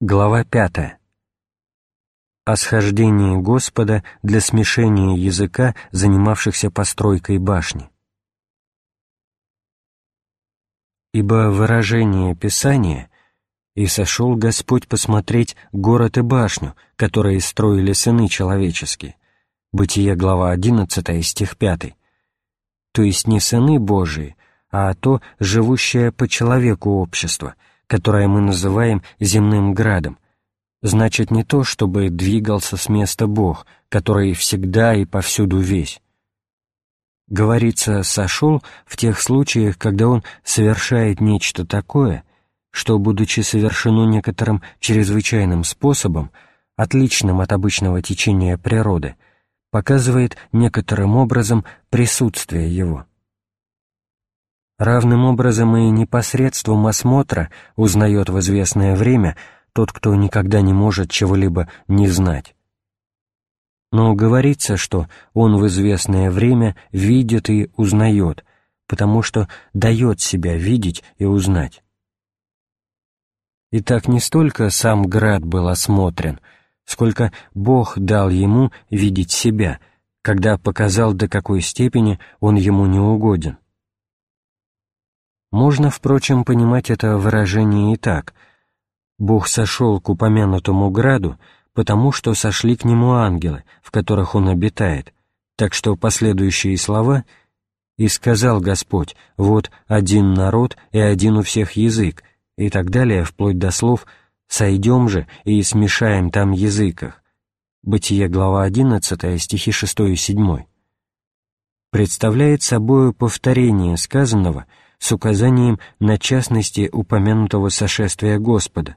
Глава 5. О схождении Господа для смешения языка, занимавшихся постройкой башни. Ибо выражение Писания «И сошел Господь посмотреть город и башню, которые строили сыны человеческие» Бытие, глава 11, стих 5, то есть не сыны Божии, а то живущее по человеку общество — которое мы называем земным градом, значит не то, чтобы двигался с места Бог, который всегда и повсюду весь. Говорится «сошел» в тех случаях, когда он совершает нечто такое, что, будучи совершено некоторым чрезвычайным способом, отличным от обычного течения природы, показывает некоторым образом присутствие его. Равным образом и непосредством осмотра узнает в известное время тот, кто никогда не может чего-либо не знать. Но говорится, что он в известное время видит и узнает, потому что дает себя видеть и узнать. И так не столько сам град был осмотрен, сколько Бог дал ему видеть себя, когда показал, до какой степени он ему не угоден. Можно, впрочем, понимать это выражение и так. Бог сошел к упомянутому граду, потому что сошли к нему ангелы, в которых он обитает, так что последующие слова «И сказал Господь, вот один народ и один у всех язык», и так далее, вплоть до слов «Сойдем же и смешаем там языках». Бытие, глава 11, стихи 6 и 7. Представляет собою повторение сказанного – с указанием на частности упомянутого сошествия Господа.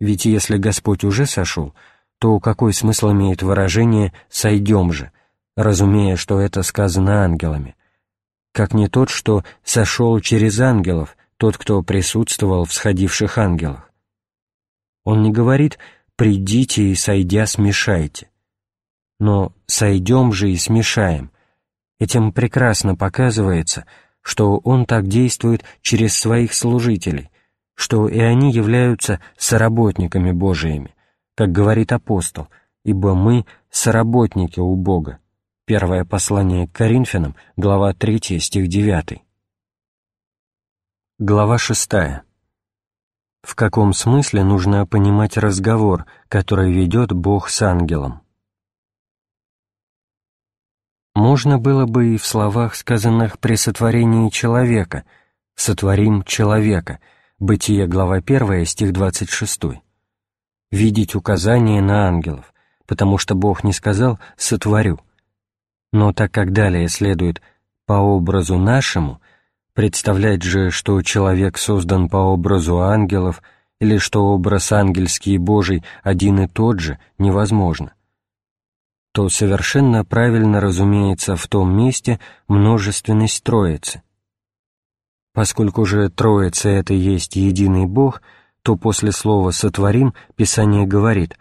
Ведь если Господь уже сошел, то какой смысл имеет выражение «сойдем же», разумея, что это сказано ангелами, как не тот, что сошел через ангелов, тот, кто присутствовал в сходивших ангелах. Он не говорит «придите и, сойдя, смешайте», но «сойдем же и смешаем». Этим прекрасно показывается – что он так действует через своих служителей, что и они являются соработниками Божиими, как говорит апостол, ибо мы соработники у Бога. Первое послание к Коринфянам, глава 3, стих 9. Глава 6. В каком смысле нужно понимать разговор, который ведет Бог с ангелом? Можно было бы и в словах, сказанных при сотворении человека «сотворим человека» Бытие, глава 1, стих 26. Видеть указание на ангелов, потому что Бог не сказал «сотворю». Но так как далее следует «по образу нашему», представлять же, что человек создан по образу ангелов или что образ ангельский и Божий один и тот же, невозможно то совершенно правильно разумеется в том месте множественность Троицы. Поскольку же Троица — это есть единый Бог, то после слова «сотворим» Писание говорит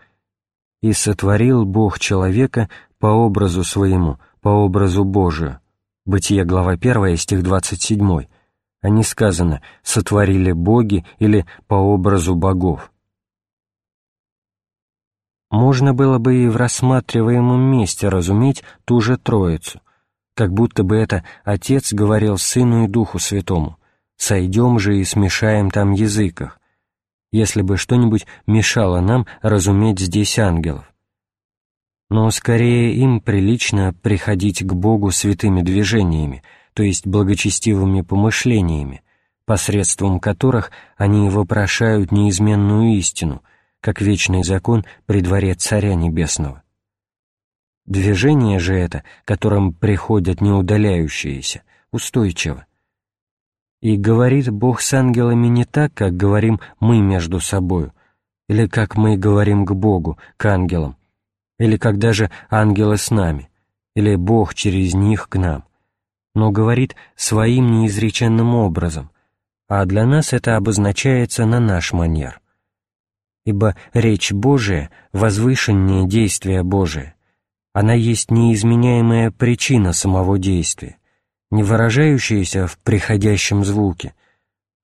«И сотворил Бог человека по образу своему, по образу Божию». Бытие, глава 1, стих 27, а не сказано «сотворили боги» или «по образу богов» можно было бы и в рассматриваемом месте разуметь ту же Троицу, как будто бы это Отец говорил Сыну и Духу Святому, «Сойдем же и смешаем там языках», если бы что-нибудь мешало нам разуметь здесь ангелов. Но скорее им прилично приходить к Богу святыми движениями, то есть благочестивыми помышлениями, посредством которых они вопрошают неизменную истину — как вечный закон при дворе Царя Небесного. Движение же это, которым приходят неудаляющиеся, устойчиво. И говорит Бог с ангелами не так, как говорим мы между собою, или как мы говорим к Богу, к ангелам, или как даже ангелы с нами, или Бог через них к нам, но говорит своим неизреченным образом, а для нас это обозначается на наш манер ибо речь Божия возвышеннее действия Божия. Она есть неизменяемая причина самого действия, не выражающаяся в приходящем звуке,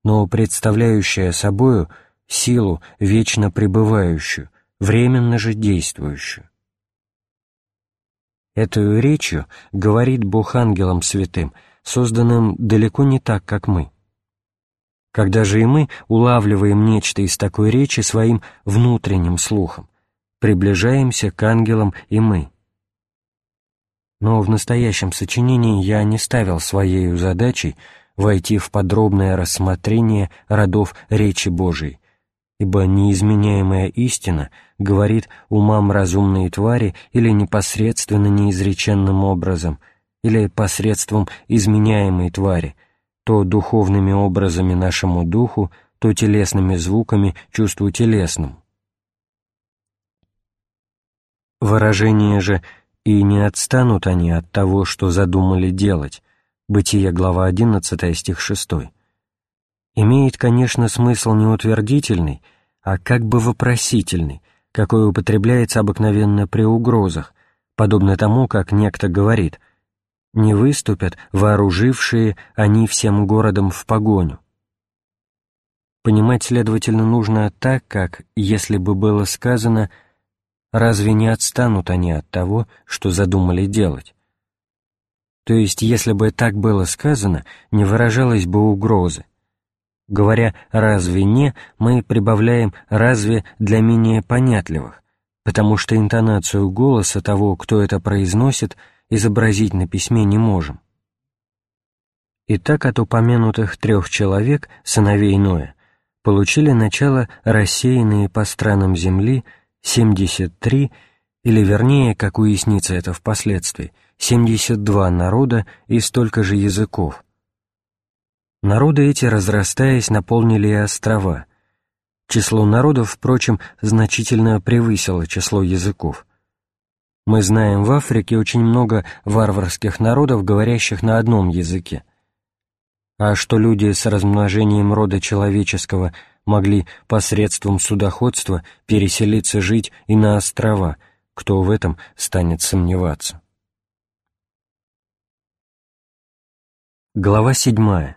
но представляющая собою силу вечно пребывающую, временно же действующую. Эту речью говорит Бог ангелам святым, созданным далеко не так, как мы. Когда же и мы улавливаем нечто из такой речи своим внутренним слухом, приближаемся к ангелам и мы. Но в настоящем сочинении я не ставил своей задачей войти в подробное рассмотрение родов речи Божией, ибо неизменяемая истина говорит умам разумные твари или непосредственно неизреченным образом, или посредством изменяемой твари, то духовными образами нашему духу, то телесными звуками чувству телесному. Выражение же «и не отстанут они от того, что задумали делать» Бытие, глава 11, стих 6, имеет, конечно, смысл не утвердительный, а как бы вопросительный, какой употребляется обыкновенно при угрозах, подобно тому, как некто говорит «не выступят вооружившие они всем городом в погоню». Понимать, следовательно, нужно так, как, если бы было сказано «разве не отстанут они от того, что задумали делать?» То есть, если бы так было сказано, не выражалось бы угрозы. Говоря «разве не», мы прибавляем «разве» для менее понятливых, потому что интонацию голоса того, кто это произносит, изобразить на письме не можем. Итак, от упомянутых трех человек, сыновей Ноя, получили начало рассеянные по странам земли 73, или вернее, как уяснится это впоследствии, 72 народа и столько же языков. Народы эти, разрастаясь, наполнили и острова. Число народов, впрочем, значительно превысило число языков. Мы знаем в Африке очень много варварских народов, говорящих на одном языке. А что люди с размножением рода человеческого могли посредством судоходства переселиться жить и на острова, кто в этом станет сомневаться? Глава 7.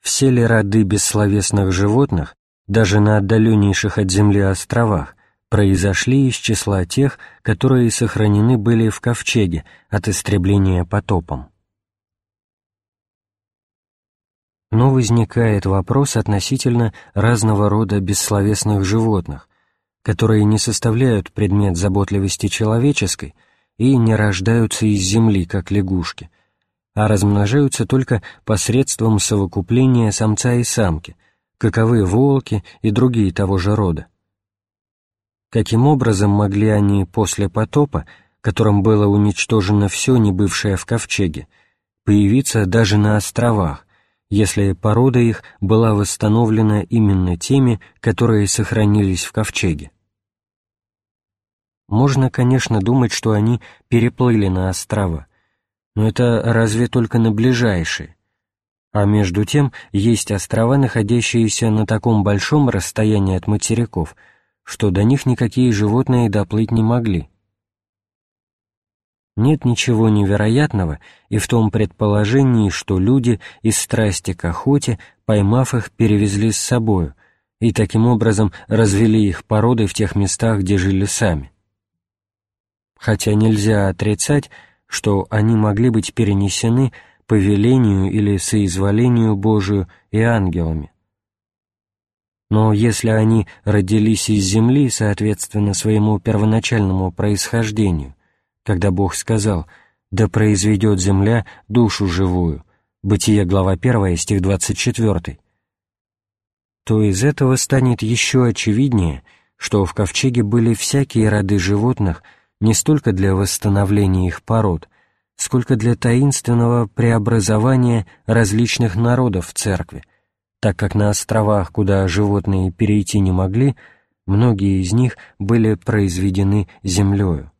Все ли роды бессловесных животных, даже на отдаленнейших от Земли островах, произошли из числа тех, которые сохранены были в ковчеге от истребления потопом? Но возникает вопрос относительно разного рода бессловесных животных, которые не составляют предмет заботливости человеческой и не рождаются из земли, как лягушки, а размножаются только посредством совокупления самца и самки, каковы волки и другие того же рода. Каким образом могли они после потопа, которым было уничтожено все, не бывшее в ковчеге, появиться даже на островах, если порода их была восстановлена именно теми, которые сохранились в ковчеге? Можно, конечно, думать, что они переплыли на острова, но это разве только на ближайшие. А между тем есть острова, находящиеся на таком большом расстоянии от материков, что до них никакие животные доплыть не могли. Нет ничего невероятного и в том предположении, что люди из страсти к охоте, поймав их, перевезли с собою и таким образом развели их породы в тех местах, где жили сами. Хотя нельзя отрицать, что они могли быть перенесены по велению или соизволению Божию и ангелами. Но если они родились из земли, соответственно, своему первоначальному происхождению, когда Бог сказал «Да произведет земля душу живую», Бытие, глава 1, стих 24, то из этого станет еще очевиднее, что в ковчеге были всякие роды животных, не столько для восстановления их пород, сколько для таинственного преобразования различных народов в церкви, так как на островах, куда животные перейти не могли, многие из них были произведены землею.